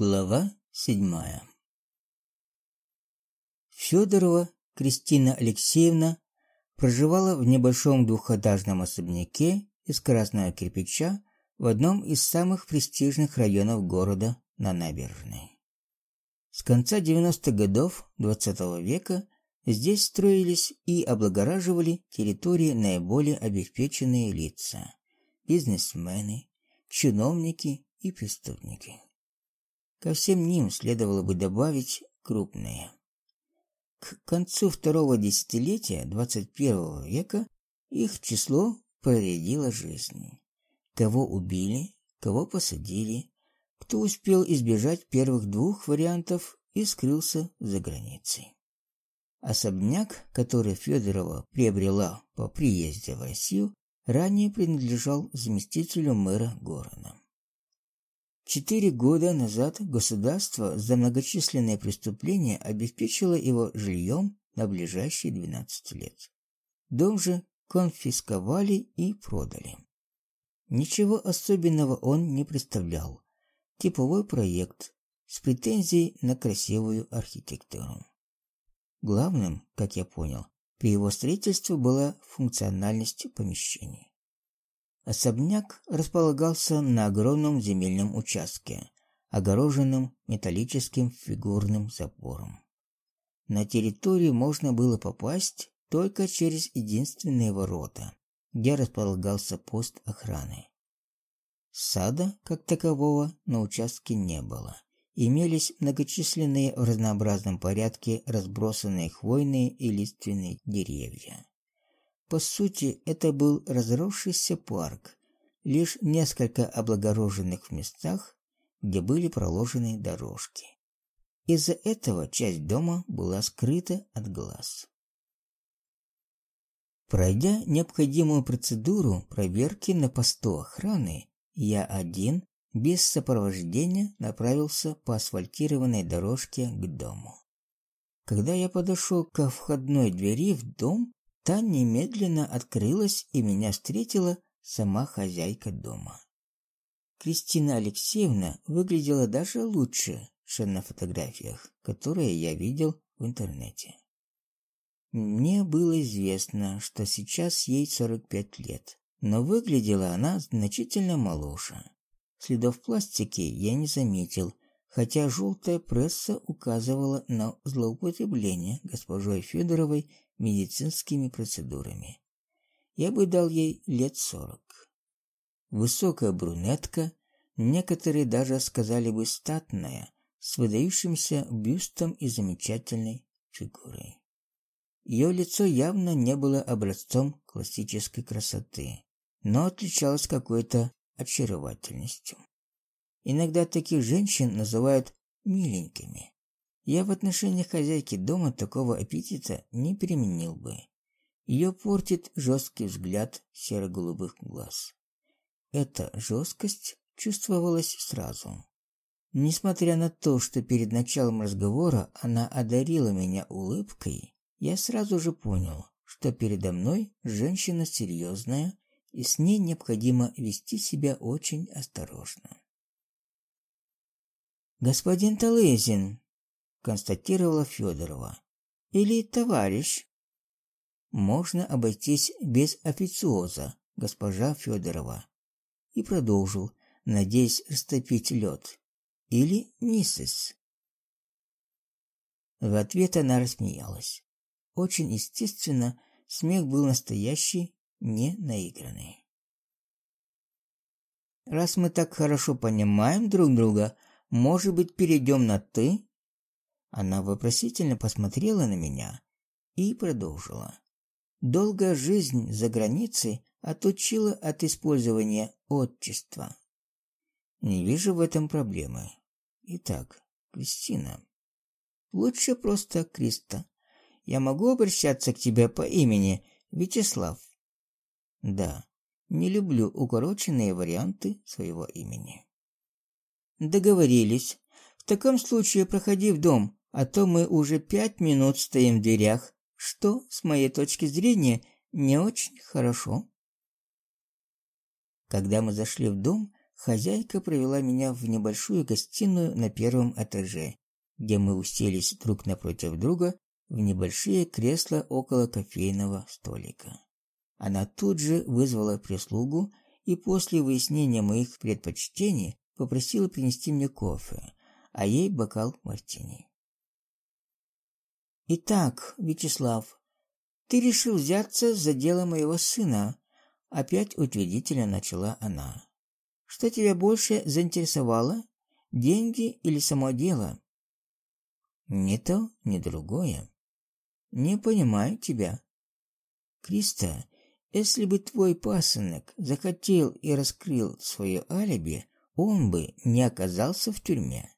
Глава седьмая Федорова Кристина Алексеевна проживала в небольшом двухэтажном особняке из красного кирпича в одном из самых престижных районов города на набережной. С конца 90-х годов XX -го века здесь строились и облагораживали территории наиболее обеспеченные лица – бизнесмены, чиновники и преступники. Ко всем ним следовало бы добавить крупные. К концу второго десятилетия 21 века их число проредило жизнь. Кого убили, кого посадили, кто успел избежать первых двух вариантов и скрылся за границей. Особняк, который Федорова приобрела по приезде в Россию, ранее принадлежал заместителю мэра города. Четыре года назад государство за многочисленные преступления обеспечило его жильем на ближайшие 12 лет. Дом же конфисковали и продали. Ничего особенного он не представлял. Типовой проект с претензией на красивую архитектуру. Главным, как я понял, при его строительстве была функциональность помещений. Особняк располагался на огромном земельном участке, огороженном металлическим фигурным забором. На территорию можно было попасть только через единственные ворота, где располагался пост охраны. Сада, как такового, на участке не было. Имелись многочисленные в разнообразном порядке разбросанные хвойные и лиственные деревья. По сути, это был разросшийся парк, лишь несколько облагороженных в местах, где были проложены дорожки. Из-за этого часть дома была скрыта от глаз. Пройдя необходимую процедуру проверки на посту охраны, я один, без сопровождения, направился по асфальтированной дорожке к дому. Когда я подошел ко входной двери в дом, Та немедленно открылась, и меня встретила сама хозяйка дома. Кристина Алексеевна выглядела даже лучше, чем на фотографиях, которые я видел в интернете. Мне было известно, что сейчас ей 45 лет, но выглядела она значительно моложе. Следов пластики я не заметил, хотя желтая пресса указывала на злоупотребление госпожой Федоровой медицинскими процедурами. Я бы дал ей лет сорок. Высокая брюнетка, некоторые даже сказали бы статная, с выдающимся бюстом и замечательной фигурой. Ее лицо явно не было образцом классической красоты, но отличалось какой-то очаровательностью. Иногда таких женщин называют миленькими. Я в отношении хозяйки дома такого аппетита не применил бы. Ее портит жесткий взгляд серо-голубых глаз. Эта жесткость чувствовалась сразу. Несмотря на то, что перед началом разговора она одарила меня улыбкой, я сразу же понял, что передо мной женщина серьезная, и с ней необходимо вести себя очень осторожно. Господин Талызин, констатировала Федорова. Или товарищ. Можно обойтись без официоза, госпожа Федорова. И продолжил, надеясь растопить лед. Или миссис. В ответ она рассмеялась. Очень естественно, смех был настоящий, не наигранный. Раз мы так хорошо понимаем друг друга, может быть, перейдем на ты? Она вопросительно посмотрела на меня и продолжила. Долгая жизнь за границей отучила от использования отчества. Не вижу в этом проблемы. Итак, Кристина. Лучше просто Криста. Я могу обращаться к тебе по имени Вячеслав? Да. Не люблю укороченные варианты своего имени. Договорились. В таком случае проходи в дом а то мы уже пять минут стоим в дверях, что, с моей точки зрения, не очень хорошо. Когда мы зашли в дом, Хозяйка провела меня в небольшую гостиную на первом этаже, где мы уселись друг напротив друга в небольшие кресла около кофейного столика. Она тут же вызвала прислугу и после выяснения моих предпочтений попросила принести мне кофе, а ей бокал мартини. Итак, Вячеслав, ты решил взяться за дело моего сына, опять утвердительно начала она. Что тебя больше заинтересовало? Деньги или само дело? Ни то, ни другое. Не понимаю тебя. Криста, если бы твой пасынок захотел и раскрыл свое алиби, он бы не оказался в тюрьме.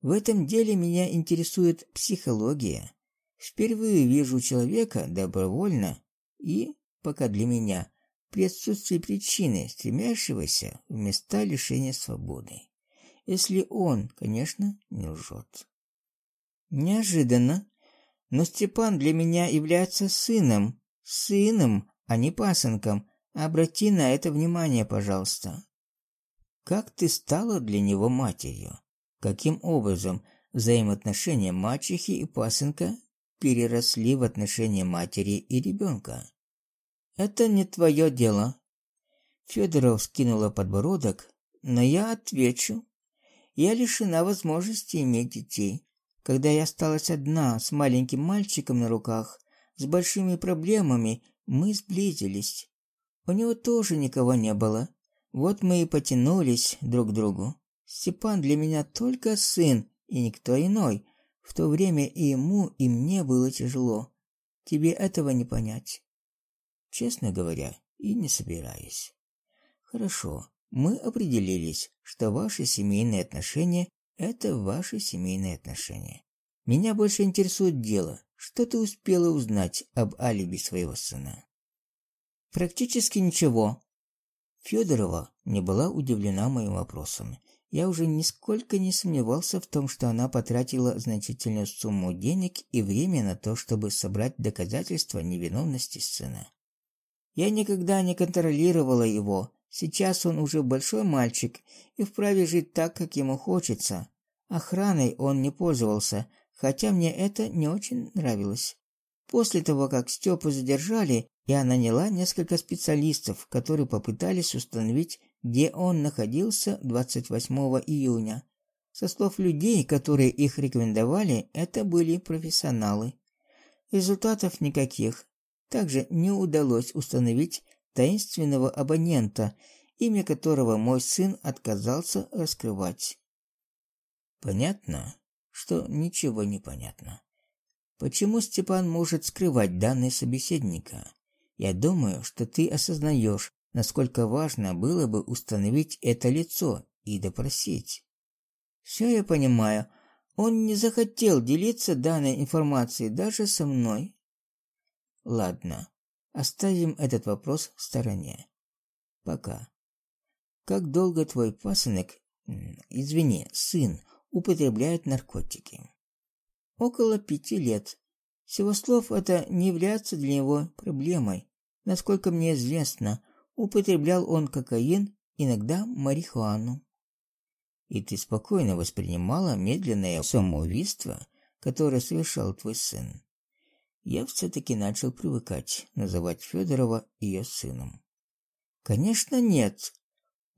В этом деле меня интересует психология. Впервые вижу человека добровольно и, пока для меня, при отсутствии причины, стремящегося в места лишения свободы. Если он, конечно, не лжет. Неожиданно, но Степан для меня является сыном, сыном, а не пасынком. Обрати на это внимание, пожалуйста. Как ты стала для него матерью? Каким образом взаимоотношения мачехи и пасынка переросли в отношения матери и ребенка? Это не твое дело. Федоров скинула подбородок, но я отвечу. Я лишена возможности иметь детей. Когда я осталась одна с маленьким мальчиком на руках, с большими проблемами, мы сблизились. У него тоже никого не было. Вот мы и потянулись друг к другу. Степан для меня только сын и никто иной. В то время и ему, и мне было тяжело. Тебе этого не понять. Честно говоря, и не собираюсь. Хорошо, мы определились, что ваши семейные отношения – это ваши семейные отношения. Меня больше интересует дело. Что ты успела узнать об алиби своего сына? Практически ничего. Федорова не была удивлена моим вопросом. Я уже нисколько не сомневался в том, что она потратила значительную сумму денег и время на то, чтобы собрать доказательства невиновности сына. Я никогда не контролировала его. Сейчас он уже большой мальчик и вправе жить так, как ему хочется. Охраной он не пользовался, хотя мне это не очень нравилось. После того, как Степу задержали, я наняла несколько специалистов, которые попытались установить, где он находился 28 июня. Со слов людей, которые их рекомендовали, это были профессионалы. Результатов никаких. Также не удалось установить таинственного абонента, имя которого мой сын отказался раскрывать. Понятно, что ничего не понятно. Почему Степан может скрывать данные собеседника? Я думаю, что ты осознаешь, насколько важно было бы установить это лицо и допросить. Все я понимаю. Он не захотел делиться данной информацией даже со мной. Ладно, оставим этот вопрос в стороне. Пока. Как долго твой пасынок, извини, сын, употребляет наркотики? Около пяти лет. Всего слов это не является для него проблемой. Насколько мне известно, употреблял он кокаин, иногда марихуану. И ты спокойно воспринимала медленное самоубийство, которое совершал твой сын я все-таки начал привыкать называть Федорова ее сыном. Конечно, нет.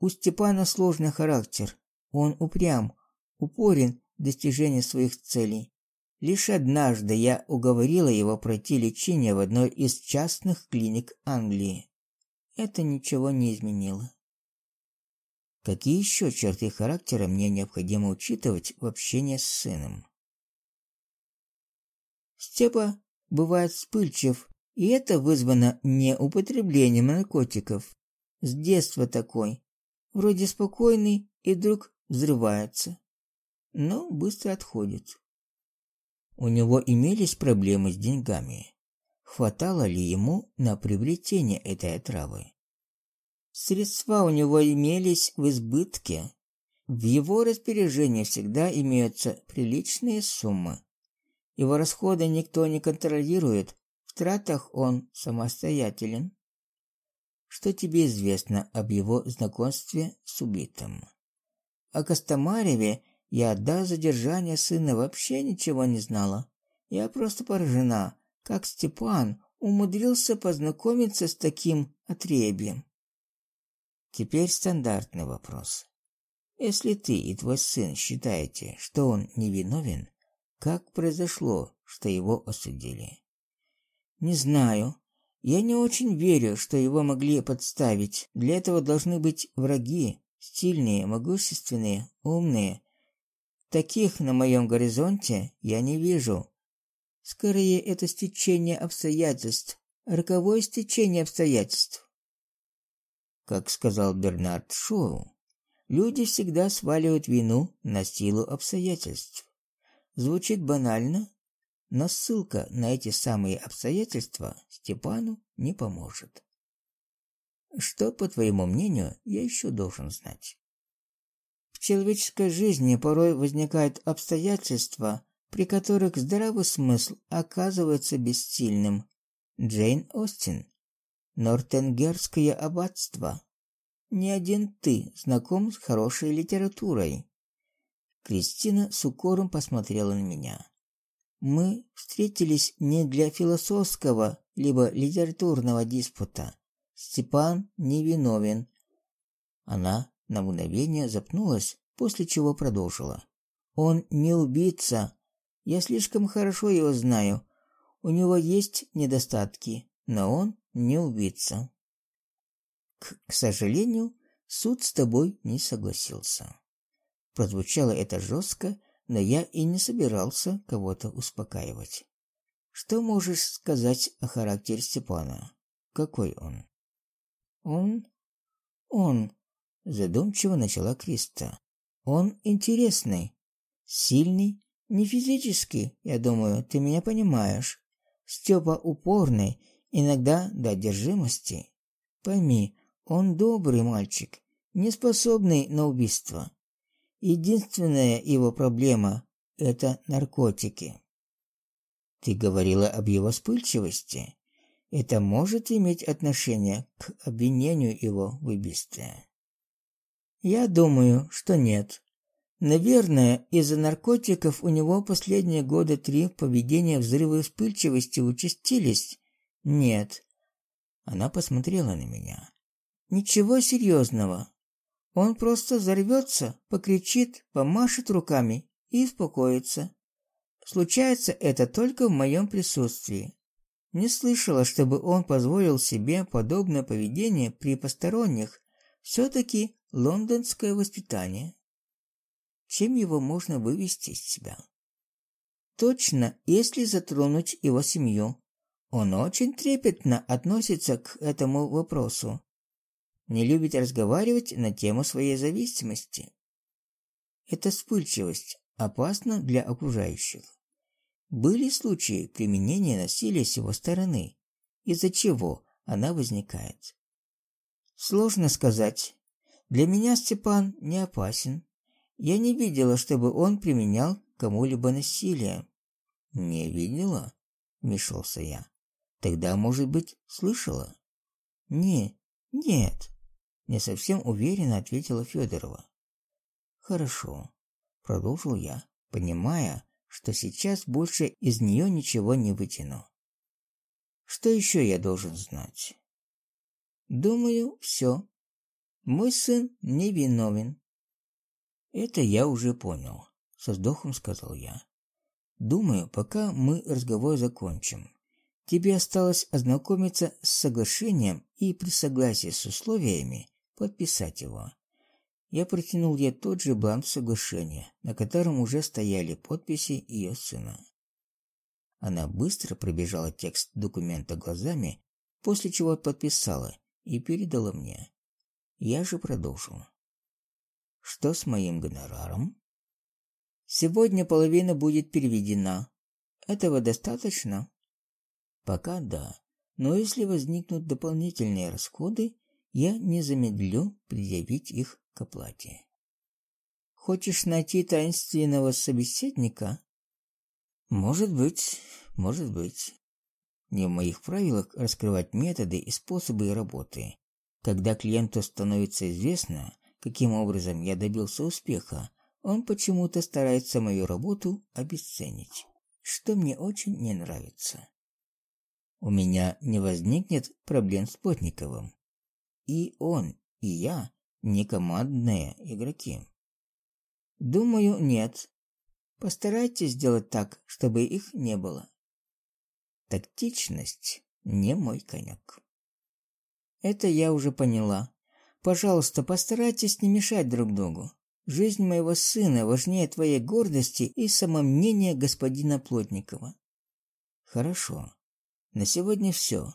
У Степана сложный характер. Он упрям, упорен в достижении своих целей. Лишь однажды я уговорила его пройти лечение в одной из частных клиник Англии. Это ничего не изменило. Какие еще черты характера мне необходимо учитывать в общении с сыном? Степа бывает вспыльчив, и это вызвано не употреблением наркотиков. С детства такой. Вроде спокойный и вдруг взрывается. Но быстро отходит. У него имелись проблемы с деньгами. Хватало ли ему на приобретение этой отравы? Средства у него имелись в избытке. В его распоряжении всегда имеются приличные суммы. Его расходы никто не контролирует, в тратах он самостоятелен. что тебе известно об его знакомстве с убитым. О Костомареве я до задержания сына вообще ничего не знала. Я просто поражена, как Степан умудрился познакомиться с таким отребьем. Теперь стандартный вопрос. Если ты и твой сын считаете, что он невиновен, как произошло, что его осудили? Не знаю. Я не очень верю, что его могли подставить. Для этого должны быть враги, сильные, могущественные, умные. Таких на моем горизонте я не вижу. Скорее, это стечение обстоятельств, роковое стечение обстоятельств. Как сказал Бернард Шоу, люди всегда сваливают вину на силу обстоятельств. Звучит банально, но ссылка на эти самые обстоятельства Степану не поможет. Что, по твоему мнению, я еще должен знать? В человеческой жизни порой возникают обстоятельства, при которых здравый смысл оказывается бессильным. Джейн Остин. Нортенгерское аббатство. Не один ты знаком с хорошей литературой. Кристина с укором посмотрела на меня. Мы встретились не для философского либо литературного диспута. Степан невиновен. Она на мгновение запнулась, после чего продолжила. Он не убийца. Я слишком хорошо его знаю. У него есть недостатки, но он не убийца. К, к сожалению, суд с тобой не согласился. Прозвучало это жестко, но я и не собирался кого-то успокаивать. Что можешь сказать о характере Степана? Какой он? Он он задумчиво начала Криста. Он интересный, сильный, не физически, я думаю, ты меня понимаешь. Степа упорный, иногда до одержимости. Пойми, он добрый мальчик, не способный на убийство. Единственная его проблема – это наркотики. Ты говорила об его вспыльчивости. Это может иметь отношение к обвинению его в убийстве? Я думаю, что нет. Наверное, из-за наркотиков у него последние года три поведения взрывы вспыльчивости участились. Нет. Она посмотрела на меня. Ничего серьезного. Он просто взорвется, покричит, помашет руками и успокоится. Случается это только в моем присутствии. Не слышала, чтобы он позволил себе подобное поведение при посторонних. Все-таки лондонское воспитание. Чем его можно вывести из себя? Точно, если затронуть его семью. Он очень трепетно относится к этому вопросу не любит разговаривать на тему своей зависимости. Эта вспыльчивость опасна для окружающих. Были случаи применения насилия с его стороны, из-за чего она возникает. Сложно сказать. Для меня Степан не опасен. Я не видела, чтобы он применял кому-либо насилие. Не видела? Вмешался я. Тогда, может быть, слышала? Не, нет. Не совсем уверенно ответила Федорова. Хорошо, продолжил я, понимая, что сейчас больше из нее ничего не вытяну. Что еще я должен знать? Думаю, все. Мой сын не виновен. Это я уже понял, со вздохом сказал я. Думаю, пока мы разговор закончим, тебе осталось ознакомиться с соглашением и при согласии с условиями подписать его. Я протянул ей тот же бланк соглашения, на котором уже стояли подписи ее сына. Она быстро пробежала текст документа глазами, после чего подписала и передала мне. Я же продолжил. Что с моим гонораром? Сегодня половина будет переведена. Этого достаточно? Пока да. Но если возникнут дополнительные расходы, я не замедлю предъявить их к оплате. Хочешь найти таинственного собеседника? Может быть, может быть. Не в моих правилах раскрывать методы и способы работы. Когда клиенту становится известно, каким образом я добился успеха, он почему-то старается мою работу обесценить, что мне очень не нравится. У меня не возникнет проблем с Плотниковым. И он, и я не командные игроки. Думаю, нет. Постарайтесь сделать так, чтобы их не было. Тактичность не мой конек. Это я уже поняла. Пожалуйста, постарайтесь не мешать друг другу. Жизнь моего сына важнее твоей гордости и самомнения господина Плотникова. Хорошо. На сегодня все.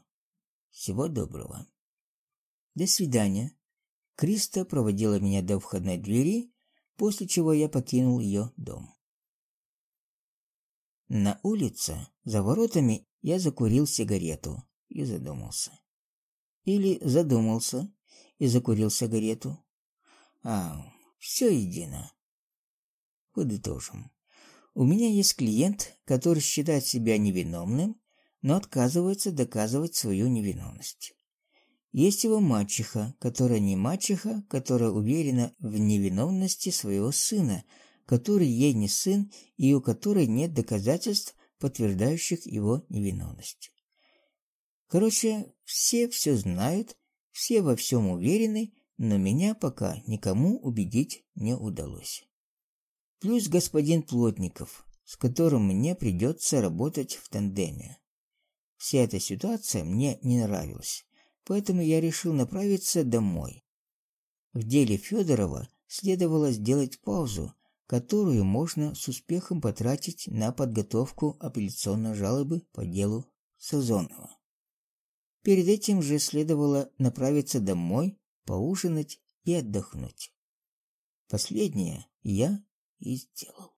Всего доброго. До свидания. Криста проводила меня до входной двери, после чего я покинул ее дом. На улице, за воротами, я закурил сигарету и задумался. Или задумался и закурил сигарету. А, все едино. Подытожим. У меня есть клиент, который считает себя невиновным, но отказывается доказывать свою невиновность. Есть его мачеха, которая не мачеха, которая уверена в невиновности своего сына, который ей не сын и у которой нет доказательств, подтверждающих его невиновность. Короче, все все знают, все во всем уверены, но меня пока никому убедить не удалось. Плюс господин Плотников, с которым мне придется работать в тандеме. Вся эта ситуация мне не нравилась поэтому я решил направиться домой. В деле Федорова следовало сделать паузу, которую можно с успехом потратить на подготовку апелляционной жалобы по делу Сазонова. Перед этим же следовало направиться домой, поужинать и отдохнуть. Последнее я и сделал.